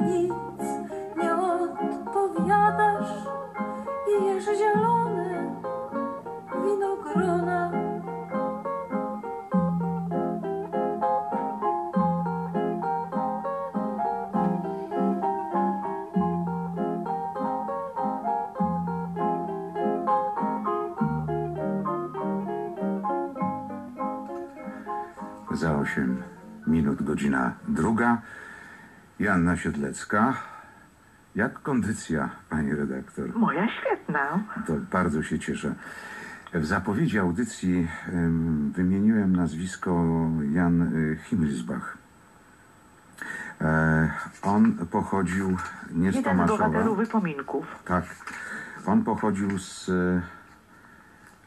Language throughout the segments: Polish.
nic nie odpowiadasz i jesz zielone winogrona. Za 8 minut godzina druga. Joanna Siedlecka. Jak kondycja, pani redaktor? Moja świetna. To bardzo się cieszę. W zapowiedzi audycji em, wymieniłem nazwisko Jan y, Himmelsbach. E, on pochodził nie z Jeden z Tomaszowa. bohaterów wypominków. Tak. On pochodził z.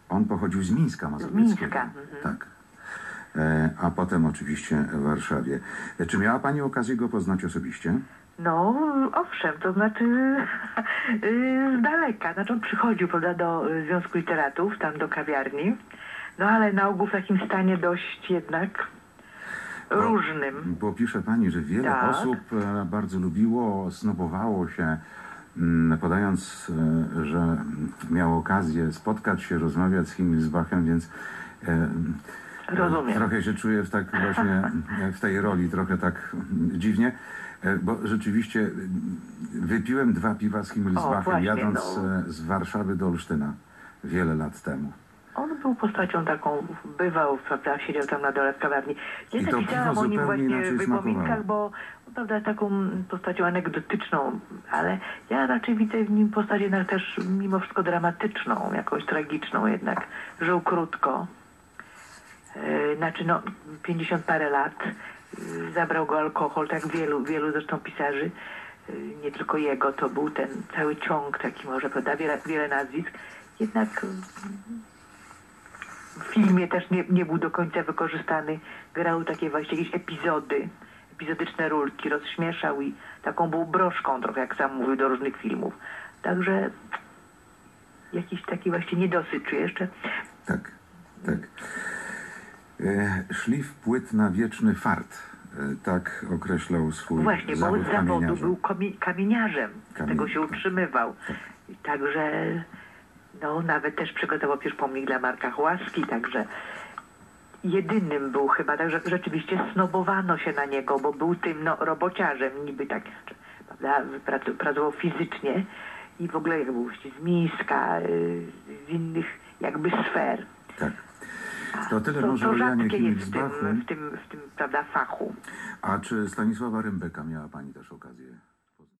On pochodził z Mińska Mazowieckiego. Mińska, mhm. Tak. E, A potem oczywiście w Warszawie. E, Czy miała Pani okazję go poznać osobiście? No, owszem, to znaczy yy, z daleka. Znaczy on przychodził, prawda, do y, Związku Literatów, tam do kawiarni. No ale na ogół w takim stanie dość jednak różnym. Bo pisze Pani, że wiele Tak. osób e, bardzo lubiło, snobowało się, mm, podając, że miał okazję spotkać się, rozmawiać z Himmelsbachem, więc e, Rozumiem. Trochę się czuję w tak właśnie w tej roli, trochę tak dziwnie, e, bo rzeczywiście wypiłem dwa piwa z Himmelsbachem, jadąc no. e, z Warszawy do Olsztyna wiele lat temu. On był postacią taką, bywał, prawda, siedział tam na dole w kawiarni. To napisałam piwo o nim właśnie w wypominkach, bo prawda, taką postacią anegdotyczną, ale ja raczej widzę w nim postać jednak też mimo wszystko dramatyczną, jakąś tragiczną jednak. Żył krótko. Znaczy no, 50 parę lat. E, Zabrał go alkohol, tak wielu, wielu zresztą pisarzy. e, Nie tylko jego, to był ten cały ciąg taki może, prawda, wiele, wiele nazwisk. Jednak w filmie też nie, nie był do końca wykorzystany. Grał takie właśnie jakieś epizody, epizodyczne rulki, rozśmieszał i taką był broszką trochę, jak sam mówił, do różnych filmów. Także jakiś taki właśnie niedosyt czuję jeszcze. Tak, tak. E, szlif płyt na wieczny fart. E, tak określał swój Właśnie, bo zawód z zawodu był komi- kamieniarzem. Kamien- tego się tak. utrzymywał. I Także no nawet też przygotował pierwszy pomnik dla Marka Chłaski, także jedynym był chyba, także rzeczywiście snobowano się na niego, bo był tym no, robociarzem, niby tak, prawda, prac- pracował fizycznie i w ogóle jak był z Mińska, y, z innych jakby sfer. Tak. To tyle To, może to o Janie rzadkie jest w tym, w tym, w tym prawda, fachu. A czy Stanisława Rymbeka miała Pani też okazję